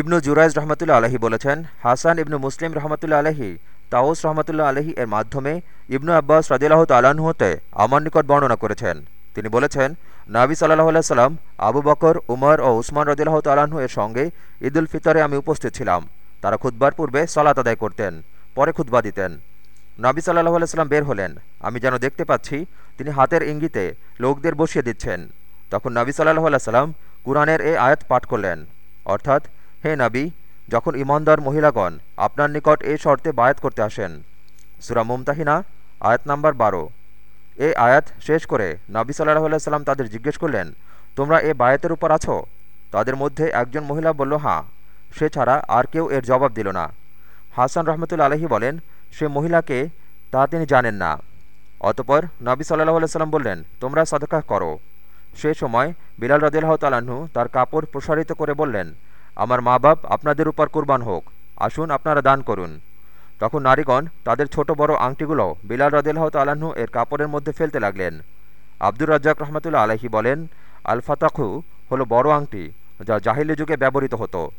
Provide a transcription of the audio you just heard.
ইবনু জুরাইজ রহমতুল্লা আলহী বলেছেন, হাসান ইবনু মুসলিম রহমতুল্লা আলহী তাওস রহমতুল্লা আলহী এর মাধ্যমে ইবনু আব্বাস রাজিল্লাহ তালাহু হতে আমার নিকট বর্ণনা করেছেন। তিনি বলেছেন, নাবি সাল্লাহ আল্লাহ সাল্লাম, আবু বকর, উমর ও উসমান রদিল্লাহ তালাহু এর সঙ্গে ঈদুল ফিতরে আমি উপস্থিত ছিলাম। তারা খুদ্বার পূর্বে সলাত আদায় করতেন, পরে খুদ্া দিতেন। নাবি সাল্লাহ আলাইসাল্লাম বের হলেন। আমি যেন দেখতে পাচ্ছি, তিনি হাতের ইঙ্গিতে লোকদের বসিয়ে দিচ্ছেন। তখন নাবি সাল্লাহ আল্লাহ সাল্লাম কুরআনের এ আয়াত পাঠ করলেন। অর্থাৎ হে নাবি, যখন ইমানদার মহিলাগণ আপনার নিকট এই শর্তে বায়াত করতে আসেন, সুরা মুমতাহিনা, আয়াত নাম্বার বারো। এ আয়াত শেষ করে নাবি সাল্লাহ সাল্লাম তাদের জিজ্ঞেস করলেন, তোমরা এ বায়াতের উপর আছো? তাদের মধ্যে একজন মহিলা বলল, হাঁ, সে ছাড়া আর কেউ এর জবাব দিল না। হাসান রহমতুল্লা আলহী বলেন, সে মহিলাকে তা তিনি জানেন না। অতপর নবী সাল্লাহ আলাইসাল্লাম বললেন, তোমরা সদকা করো। সে সময় বিলাল রদিল্লাহ তালাহু তার কাপড় প্রসারিত করে বললেন আমার মা বাপ আপনাদের উপর কুরবান হোক। আসুন আপনারা দান করুন। তখন নারীগণ তাদের ছোট বড় আংটিগুলো বিলাল রদিল্লাহ তালাহু এর কাপড়ের মধ্যে ফেলতে লাগলেন। আব্দুর রাজ্জাক রহমতুল্লা আলাহি বলেন আলফাতাখু হলো বড় আংটি, যা জাহিলি যুগে ব্যবহৃত হতো।